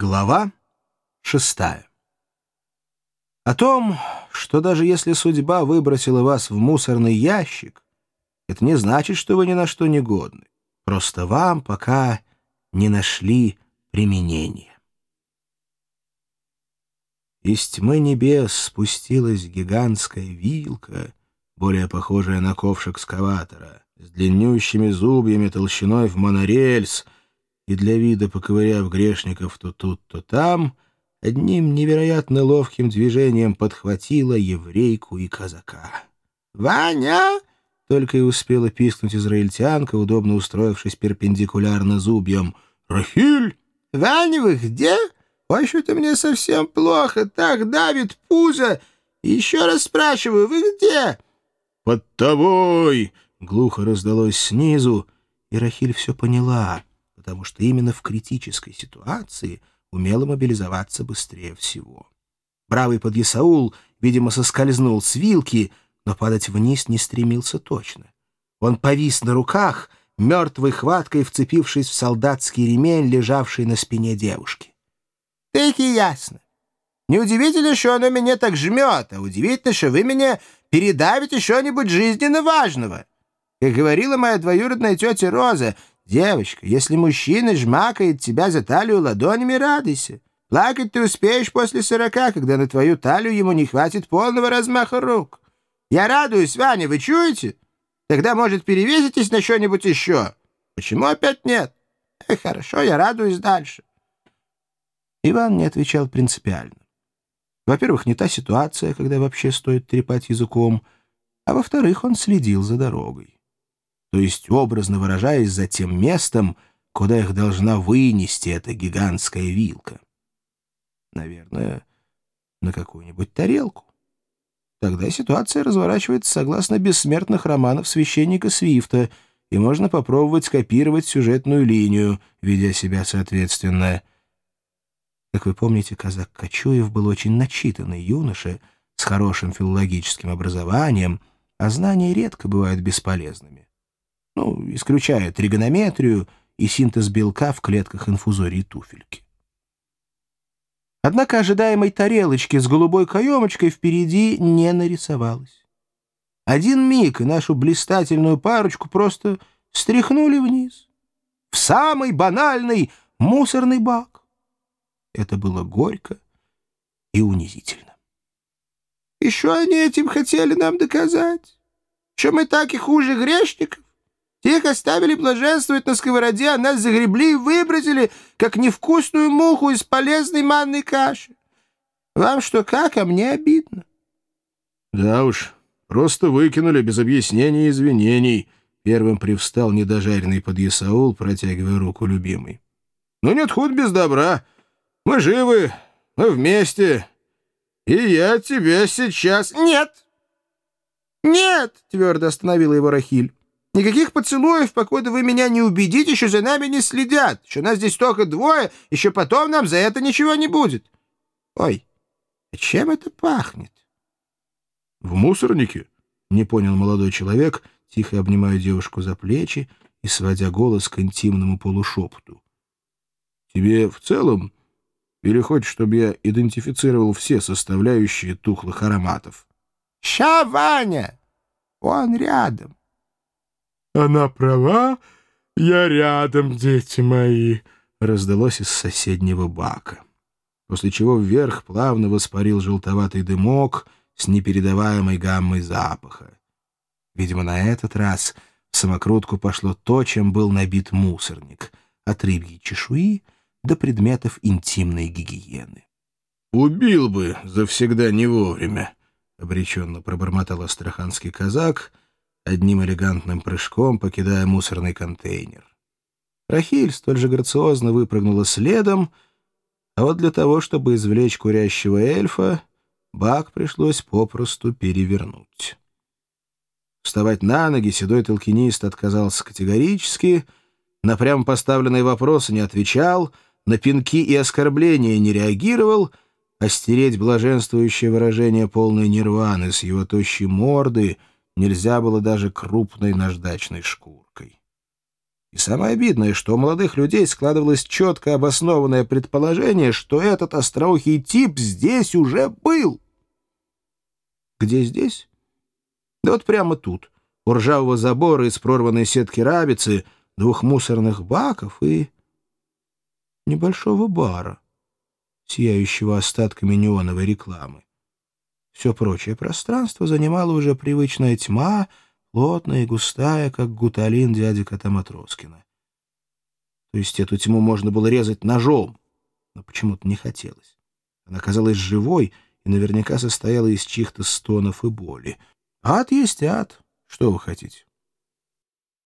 Глава шестая. О том, что даже если судьба выбросила вас в мусорный ящик, это не значит, что вы ни на что не годны. Просто вам пока не нашли применения. Из тьмы небес спустилась гигантская вилка, более похожая на ковш экскаватора, с длиннющими зубьями толщиной в монорельс — и для вида поковыряв грешников то тут, то там, одним невероятно ловким движением подхватила еврейку и казака. «Ваня!» — только и успела пискнуть израильтянка, удобно устроившись перпендикулярно зубьям. «Рахиль!» «Ваня, вы где? Ой, что-то мне совсем плохо, так давит пузо. Еще раз спрашиваю, вы где?» «Под тобой!» — глухо раздалось снизу, и Рахиль все поняла — потому что именно в критической ситуации умела мобилизоваться быстрее всего. Бравый подъясаул, видимо, соскользнул с вилки, но падать вниз не стремился точно. Он повис на руках, мертвой хваткой вцепившись в солдатский ремень, лежавший на спине девушки. «Таки ясно. Неудивительно, что оно меня так жмет, а удивительно, что вы меня передавите что-нибудь жизненно важного. Как говорила моя двоюродная тетя Роза, Девочка, если мужчина жмакает тебя за талию ладонями, радуйся. Плакать ты успеешь после сорока, когда на твою талию ему не хватит полного размаха рук. Я радуюсь, Ваня, вы чуете? Тогда, может, перевеситесь на что-нибудь еще? Почему опять нет? Э, хорошо, я радуюсь дальше. Иван не отвечал принципиально. Во-первых, не та ситуация, когда вообще стоит трепать языком, а во-вторых, он следил за дорогой то есть, образно выражаясь, за тем местом, куда их должна вынести эта гигантская вилка. Наверное, на какую-нибудь тарелку. Тогда ситуация разворачивается согласно бессмертных романов священника Свифта, и можно попробовать скопировать сюжетную линию, ведя себя соответственно. Как вы помните, казак Кочуев был очень начитанный юноша с хорошим филологическим образованием, а знания редко бывают бесполезными ну, исключая тригонометрию и синтез белка в клетках инфузории туфельки. Однако ожидаемой тарелочки с голубой каемочкой впереди не нарисовалось. Один миг и нашу блистательную парочку просто стряхнули вниз. В самый банальный мусорный бак. Это было горько и унизительно. Еще они этим хотели нам доказать, что мы так и хуже грешников. Их оставили блаженствовать на сковороде, а нас загребли и выбросили, как невкусную муху из полезной манной каши. Вам что как, а мне обидно. Да уж, просто выкинули без объяснений и извинений. Первым привстал недожаренный подъясаул, протягивая руку любимой. Ну нет худ без добра. Мы живы, мы вместе. И я тебя сейчас... Нет! Нет! Твердо остановила его Рахиль. Никаких поцелуев, покуда вы меня не убедите, что за нами не следят, что нас здесь только двое, еще потом нам за это ничего не будет. Ой, а чем это пахнет? — В мусорнике? — не понял молодой человек, тихо обнимая девушку за плечи и сводя голос к интимному полушепоту. — Тебе в целом или хочешь, чтобы я идентифицировал все составляющие тухлых ароматов? — Ща, Ваня! Он рядом. «Она права, я рядом, дети мои», — раздалось из соседнего бака. После чего вверх плавно воспарил желтоватый дымок с непередаваемой гаммой запаха. Видимо, на этот раз в самокрутку пошло то, чем был набит мусорник — от рыбьей чешуи до предметов интимной гигиены. «Убил бы завсегда не вовремя», — обреченно пробормотал астраханский казак — одним элегантным прыжком покидая мусорный контейнер. Рахиль столь же грациозно выпрыгнула следом, а вот для того, чтобы извлечь курящего эльфа, бак пришлось попросту перевернуть. Вставать на ноги седой толкинист отказался категорически, на прямо поставленные вопросы не отвечал, на пинки и оскорбления не реагировал, а стереть блаженствующее выражение полной нирваны с его тощей морды — нельзя было даже крупной наждачной шкуркой. И самое обидное, что у молодых людей складывалось четко обоснованное предположение, что этот остроухий тип здесь уже был. Где здесь? Да вот прямо тут, у ржавого забора из прорванной сетки рабицы, двух мусорных баков и небольшого бара, сияющего остатками неоновой рекламы. Все прочее пространство занимала уже привычная тьма, плотная и густая, как гуталин дяди Кота Матроскина. То есть эту тьму можно было резать ножом, но почему-то не хотелось. Она казалась живой и наверняка состояла из чьих-то стонов и боли. Ад есть ад. Что вы хотите?